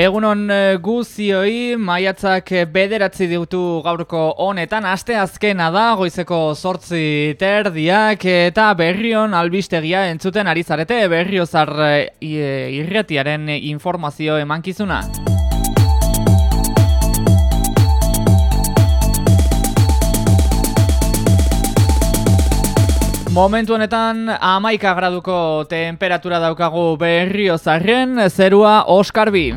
Egunon eh, guzioi, maiatzak bederatzi diutu gaurko honetan, aste azkena da, goizeko sortzi terdiak, eta berrion albistegia entzuten ari zarete, berriozar eh, irretiaren informazio emankizuna. Momentu honetan amaika graduko temperatura daukagu berriozarren, zerua Oskarbi.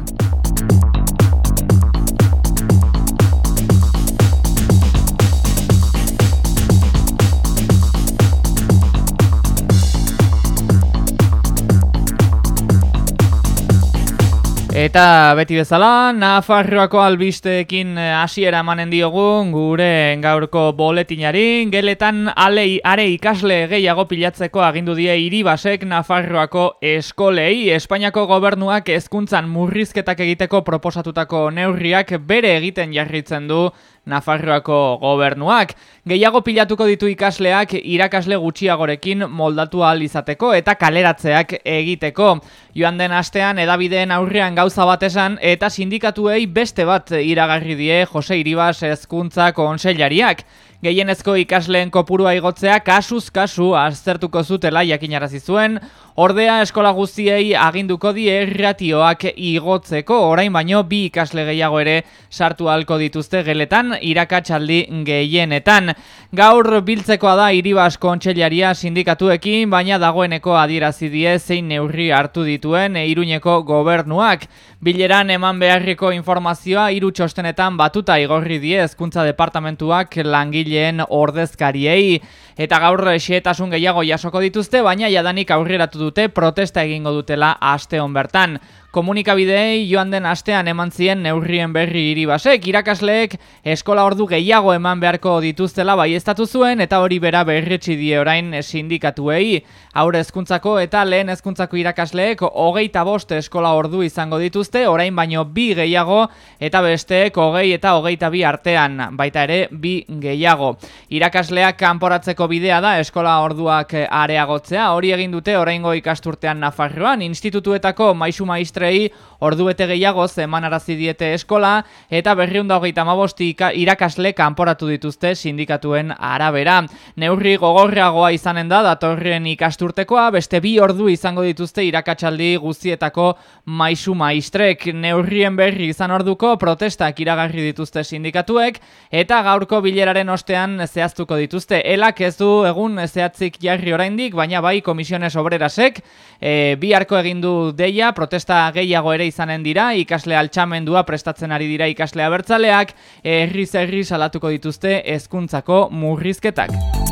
Eta beti bezala, Nafarroako albisteekin eh, hasiera emanen diogun gure gaurko boletinari, geletan ale, are ikasle gehiago pilatzeko agindu die iribasek Nafarroako eskolei, Espainiako gobernuak hezkuntzan murrizketak egiteko proposatutako neurriak bere egiten jarritzen du Nafarroako gobernuak. Gehiago pilatuko ditu ikasleak irakasle gutxiagorekin moldatu ahal izateko eta kaleratzeak egiteko. Joan den astean edabideen aurrean gauza bat esan eta sindikatuei beste bat iragarri die Jose Iribas hezkuntza konseilariak. Gehienezko ikasleen kopurua igotzea kasuz kasu aztertuko zutela jakinarazi zuen, ordea eskola guztiei aginduko die erratioak igotzeko, orain baino bi ikasle gehiago ere sartu halko dituzte geletan irakatsaldi gehienetan. Gaur biltzekoa da Iribas kontseilaria sindikatuekin, baina dagoeneko adierazi die zein neurri hartu dituen Iruñeko gobernuak. Bileran eman beharriko informazioa hiru txostenetan batuta igorri die hezkuntza departamentuak langile langileen ordezkariei eta gaur xehetasun gehiago jasoko dituzte baina jadanik aurreratu dute protesta egingo dutela aste hon bertan Komunikabideei joan den astean eman zien neurrien berri iribasek, irakasleek eskola ordu gehiago eman beharko dituztela bai estatu zuen eta hori bera berretsi die orain sindikatuei. Aure hezkuntzako eta lehen hezkuntzako irakasleek hogeita bost eskola ordu izango dituzte, orain baino bi gehiago eta besteek hogei eta hogeita bi artean, baita ere bi gehiago. Irakasleak kanporatzeko bidea da eskola orduak areagotzea, hori egin dute oraingo ikasturtean Nafarroan, institutuetako maisu maistre maistroei ordu bete gehiago zeman arazi diete eskola eta berriunda hogeita mabosti irakasle kanporatu dituzte sindikatuen arabera. Neurri gogorreagoa izanen da datorren ikasturtekoa, beste bi ordu izango dituzte irakatsaldi guztietako maisu maistrek. Neurrien berri izan orduko protestak iragarri dituzte sindikatuek eta gaurko bileraren ostean zehaztuko dituzte. Elak ez du egun zehatzik jarri oraindik, baina bai komisiones obrerasek e, bi harko egindu deia protesta gehiago ere izanen dira, ikasle altxamendua prestatzen ari dira ikasle abertzaleak, herri-zerri salatuko dituzte hezkuntzako murrizketak.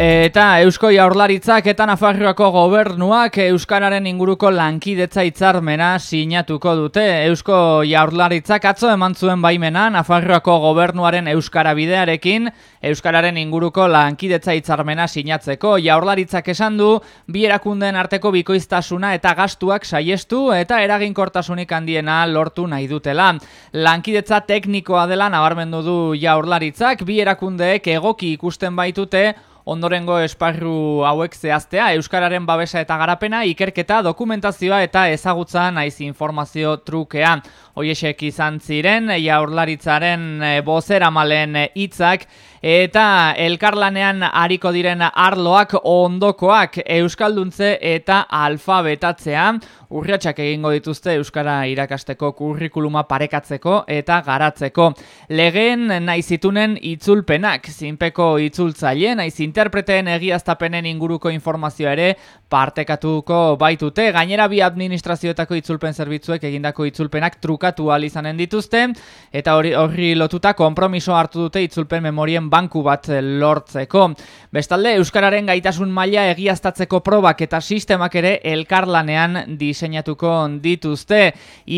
Eta Eusko Jaurlaritzak eta Nafarroako gobernuak Euskararen inguruko lankidetza hitzarmena sinatuko dute. Eusko Jaurlaritzak atzo eman zuen baimena Nafarroako gobernuaren Euskara bidearekin Euskararen inguruko lankidetza hitzarmena sinatzeko. Jaurlaritzak esan du bi erakunden arteko bikoiztasuna eta gastuak saiestu eta eraginkortasunik handiena lortu nahi dutela. Lankidetza teknikoa dela nabarmendu du Jaurlaritzak bi erakundeek egoki ikusten baitute ondorengo esparru hauek zehaztea, Euskararen babesa eta garapena, ikerketa, dokumentazioa eta ezagutza naiz informazio trukea. Hoiesek izan ziren, jaurlaritzaren eh, bozera malen hitzak eta elkarlanean hariko diren arloak ondokoak Euskalduntze eta alfabetatzea, urriatxak egingo dituzte Euskara irakasteko kurrikuluma parekatzeko eta garatzeko. Legeen naizitunen itzulpenak, zinpeko itzultzaile, naiz interpreteen egiaztapenen inguruko informazioa ere partekatuko baitute. Gainera bi administrazioetako itzulpen zerbitzuek egindako itzulpenak trukatu izanen dituzte eta hori horri lotuta konpromiso hartu dute itzulpen memorien banku bat lortzeko. Bestalde, Euskararen gaitasun maila egiaztatzeko probak eta sistemak ere elkarlanean diseinatuko dituzte.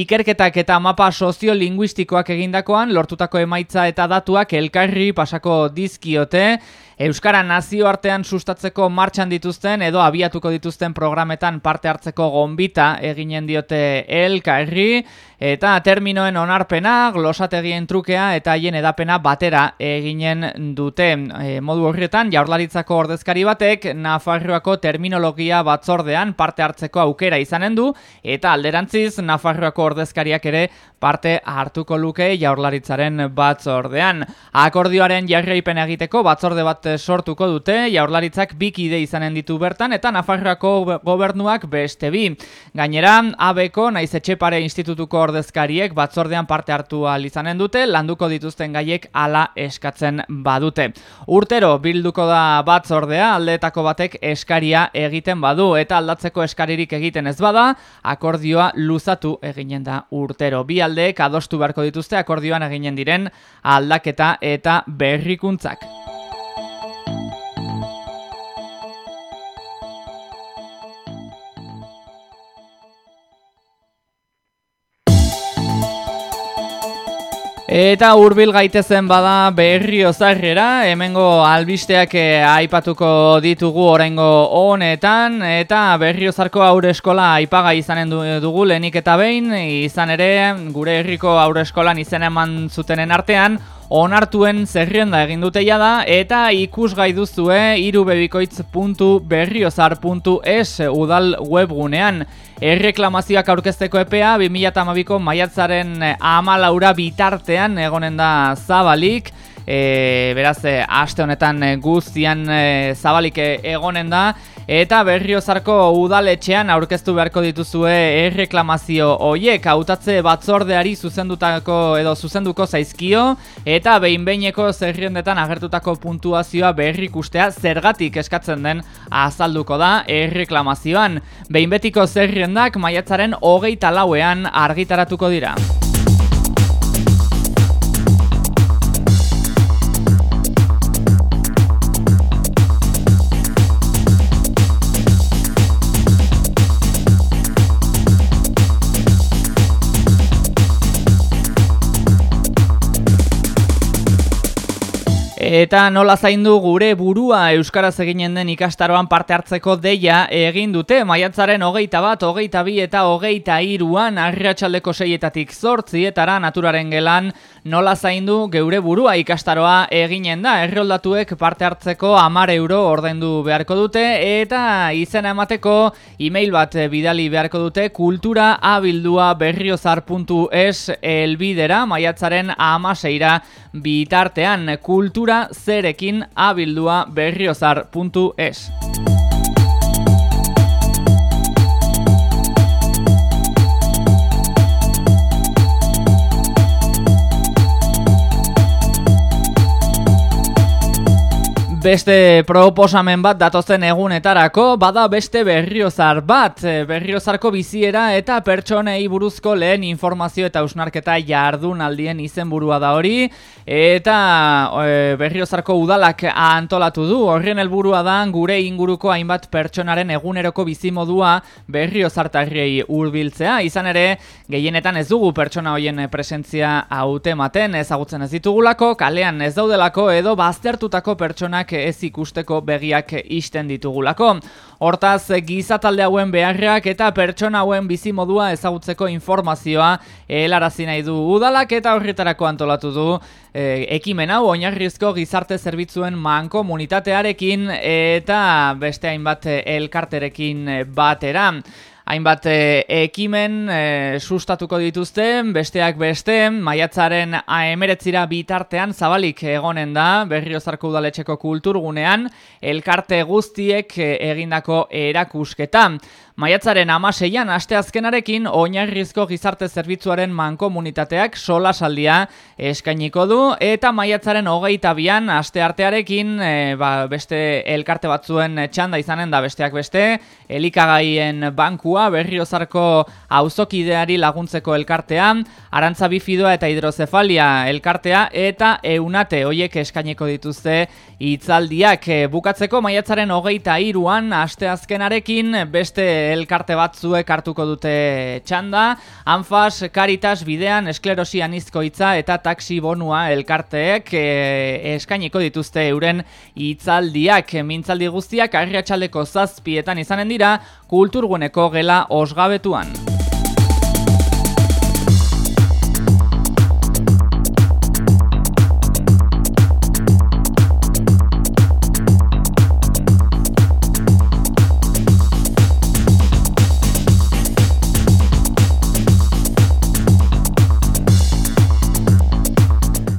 Ikerketak eta mapa soziolinguistikoak egindakoan lortutako emaitza eta datuak elkarri pasako dizkiote Euskara nazioartean sustatzeko martxan dituzten edo abiatuko dituzten programetan parte hartzeko gonbita eginen diote elkarri eta terminoen onarpena, glosategien trukea eta haien edapena batera eginen dute. E, modu horretan, jaurlaritzako ordezkari batek, Nafarroako terminologia batzordean parte hartzeko aukera izanen du, eta alderantziz, Nafarroako ordezkariak ere parte hartuko luke jaurlaritzaren batzordean. Akordioaren jarraipen egiteko batzorde bat sortuko dute, jaurlaritzak bikide izanen ditu bertan, eta Nafarroako gobernuak beste bi. Gainera, abeko naiz etxepare institutuko ordezkariek batzordean parte hartu izanen dute, landuko dituzten gaiek ala eskatzen badute. Urtero, bilduko da batzordea, aldeetako batek eskaria egiten badu, eta aldatzeko eskaririk egiten ez bada, akordioa luzatu eginen da urtero. Bi aldeek adostu beharko dituzte akordioan eginen diren aldaketa eta berrikuntzak. Eta hurbil gaitezen bada berri ozarrera, hemengo albisteak eh, aipatuko ditugu orengo honetan, eta berri ozarko aurre eskola aipaga izanen dugu lehenik eta behin, izan ere gure herriko aurre eskolan izen eman zutenen artean, onartuen zerrienda egin dute da eta ikusgai duzue irubebikoitz.berriozar.es udal webgunean. Erreklamazioak aurkezteko epea 2012ko maiatzaren amalaura bitartean egonen da zabalik. E, beraz, e, aste honetan guztian e, zabalik egonen da Eta berriozarko udaletxean aurkeztu beharko dituzue erreklamazio hoiek hautatze batzordeari zuzendutako edo zuzenduko zaizkio eta behin behineko zerriendetan agertutako puntuazioa berrikustea zergatik eskatzen den azalduko da erreklamazioan. Behin betiko zerriendak maiatzaren hogeita lauean argitaratuko dira. Eta nola zaindu gure burua Euskaraz eginen den ikastaroan parte hartzeko deia egin dute. Maiatzaren hogeita bat, hogeita bi eta hogeita iruan arratxaldeko seietatik zortzietara naturaren gelan nola zaindu geure burua ikastaroa eginen da. Erroldatuek parte hartzeko amar euro ordaindu beharko dute eta izena emateko e-mail bat bidali beharko dute kultura abildua berriozar.es elbidera maiatzaren amaseira bitartean kultura zerekin abildua berriozar.es. Beste proposamen bat datozen egunetarako, bada beste berriozar bat, e, berriozarko biziera eta pertsonei buruzko lehen informazio eta usnarketa jardun aldien izenburua da hori, eta e, berriozarko udalak antolatu du, horren helburua da gure inguruko hainbat pertsonaren eguneroko bizimodua berriozartarriei hurbiltzea, izan ere gehienetan ez dugu pertsona hoien presentzia hautematen. Ezagutzen ez ditugulako, kalean ez daudelako edo baztertutako pertsonak ez ikusteko begiak isten ditugulako. Hortaz, gizatalde hauen beharrak eta pertsona hauen bizimodua ezagutzeko informazioa helarazi nahi du udalak eta horretarako antolatu du e, ekimen hau oinarrizko gizarte zerbitzuen man komunitatearekin eta beste hainbat elkarterekin batera hainbat e, ekimen e, sustatuko dituzte, besteak beste, maiatzaren emeretzira bitartean zabalik egonen da, berriozarko udaletxeko kulturgunean, elkarte guztiek e, egindako erakusketa. Maiatzaren amaseian asteazkenarekin oinarrizko gizarte zerbitzuaren mankomunitateak sola saldia eskainiko du eta maiatzaren hogeita bian asteartearekin e, ba, beste elkarte batzuen txanda izanen da besteak beste elikagaien bankua izenburua berriozarko auzokideari laguntzeko elkartea, arantza bifidoa eta hidrozefalia elkartea eta eunate hoiek eskaineko dituzte hitzaldiak. Bukatzeko maiatzaren hogeita iruan asteazkenarekin beste elkarte batzuek hartuko dute txanda, Anfas, Caritas, Bidean, Esklerosian izkoitza eta Taxi Bonua elkarteek e, eskainiko dituzte euren hitzaldiak. Mintzaldi guztiak arriatxaldeko zazpietan izanen dira kulturguneko gela osgabetuan.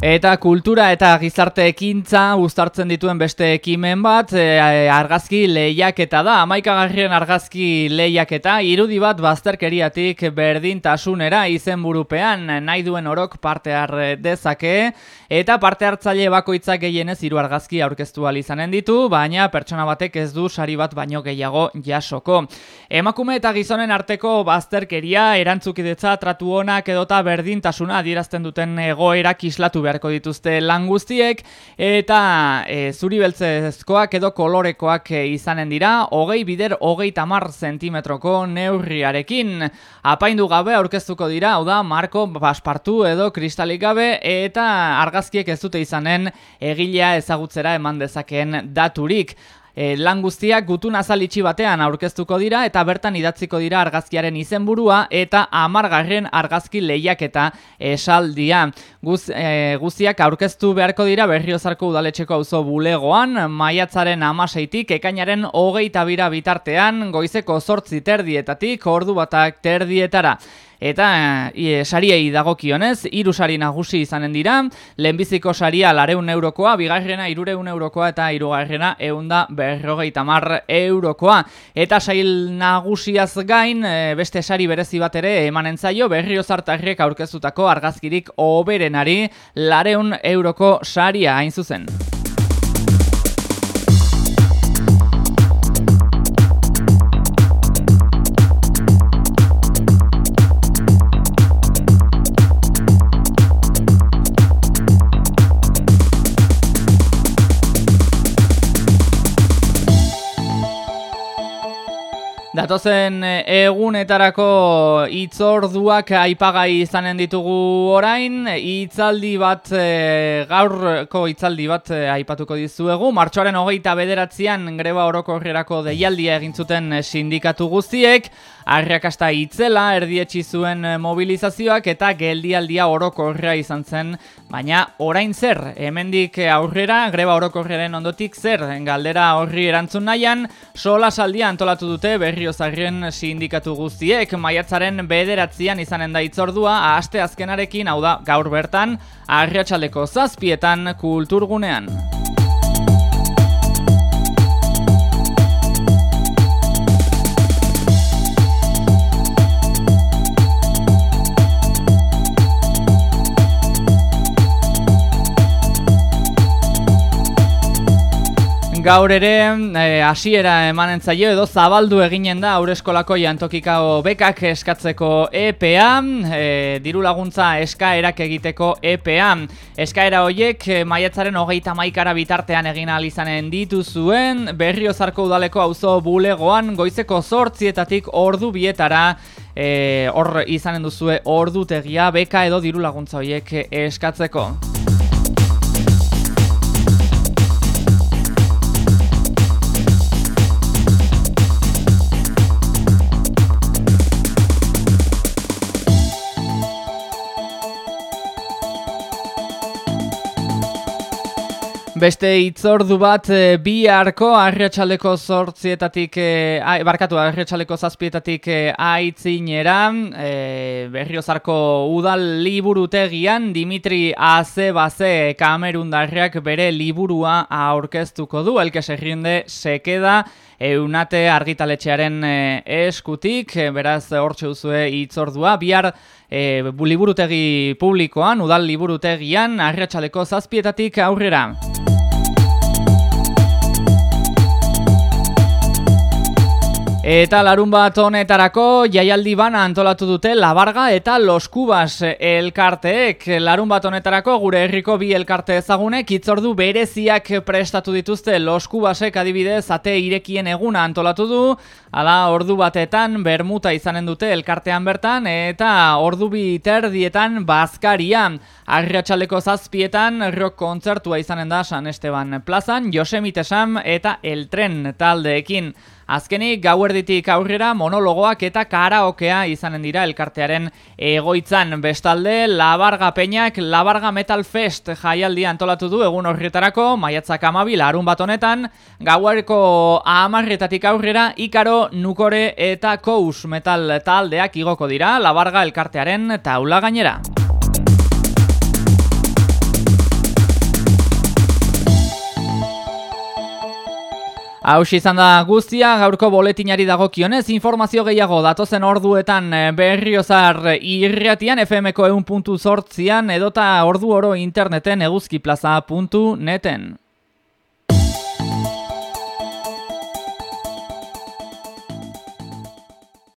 Eta kultura eta gizarte ekintza uztartzen dituen beste ekimen bat, e, argazki lehiaketa da. Amaikagarrien argazki lehiaketa, irudi bat bazterkeriatik berdintasunera izenburupean nahi duen orok parte har dezake. Eta parte hartzaile bakoitzak gehienez hiru argazki aurkeztu izanen ditu, baina pertsona batek ez du sari bat baino gehiago jasoko. Emakume eta gizonen arteko bazterkeria, erantzukidetza, tratu honak edota berdintasuna adierazten duten egoerak islatu behar beharko dituzte lan guztiek eta e, zuri beltzezkoak edo kolorekoak e, izanen dira hogei bider hogei tamar zentimetroko neurriarekin. Apaindu gabe aurkeztuko dira hau da marko baspartu edo kristalik gabe eta argazkiek ez dute izanen egilea ezagutzera eman dezakeen daturik e, lan guztiak gutun azalitxi batean aurkeztuko dira eta bertan idatziko dira argazkiaren izenburua eta amargarren argazki lehiak eta esaldia. Guz, e, guztiak aurkeztu beharko dira berriozarko udaletxeko auzo bulegoan, maiatzaren amaseitik, ekainaren hogeita bira bitartean, goizeko sortzi terdietatik, ordu batak terdietara. Eta e, sariei dagokionez, hiru sari nagusi izanen dira, lehenbiziko saria lareun eurokoa, bigarrena irureun eurokoa eta irugarrena eunda berrogeita mar eurokoa. Eta sail nagusiaz gain, e, beste sari berezi bat ere emanen zaio, berriozartarriek aurkezutako argazkirik oberenari lareun euroko saria hain zuzen. Datozen eh, egunetarako itzorduak aipagai izanen ditugu orain, itzaldi bat, e, gaurko itzaldi bat e, aipatuko dizuegu, martxoaren hogeita bederatzean greba oroko horrerako deialdia egintzuten sindikatu guztiek, arrakasta itzela erdietsi zuen mobilizazioak eta geldialdia orokorrea izan zen, baina orain zer, hemendik aurrera, greba orokorreren ondotik zer, galdera horri erantzun nahian, sola saldia antolatu dute berri berriozarren sindikatu guztiek. Maiatzaren bederatzean izanen da itzordua aste azkenarekin hau da gaur bertan arriatxaleko zazpietan kulturgunean. Gaur ere eh, hasiera e, emanen edo zabaldu eginen da Aureskolako Jantokikao bekak eskatzeko EPA, e, diru laguntza eskaerak egiteko EPA. Eskaera hoiek e, maiatzaren hogeita maikara bitartean egin izanen dituzuen, berriozarko udaleko auzo bulegoan goizeko zortzietatik ordu bietara e, hor izanen duzue ordutegia beka edo diru laguntza hoiek eskatzeko. Beste itzordu bat e, bi arko arriatxaleko zortzietatik, e, barkatu arriatxaleko zazpietatik e, aitzinera, e, berriozarko udal liburutegian Dimitri Azebaze kamerundarriak bere liburua aurkeztuko du, elke serrinde sekeda eunate argitaletxearen eskutik, beraz hortxe duzue itzordua, bihar e, liburutegi publikoan, udal liburutegian, arriatxaleko zazpietatik aurrera. Eta larun bat honetarako jaialdi bana antolatu dute Labarga eta Los Cubas elkarteek. Larun bat honetarako gure herriko bi elkarte ezagunek itzordu bereziak prestatu dituzte Los Cubasek adibidez ate irekien eguna antolatu du. Hala ordu batetan bermuta izanen dute elkartean bertan eta ordu bi terdietan bazkaria. Arriatxaleko zazpietan rock kontzertua izanen da San Esteban plazan, Josemite Sam eta El Tren taldeekin. Azkenik gauerditik aurrera monologoak eta karaokea izanen dira elkartearen egoitzan. Bestalde, Labarga Peñak Labarga Metal Fest jaialdia antolatu du egun horretarako, maiatzak amabil arun bat honetan, gauerko amarretatik aurrera, Ikaro, Nukore eta Kous Metal taldeak igoko dira, Labarga elkartearen taula gainera. Hau izan da guztia, gaurko boletinari dagokionez, informazio gehiago datozen orduetan eh, berriozar irriatian, FMko eun puntu edota ordu oro interneten eguzkiplaza.neten.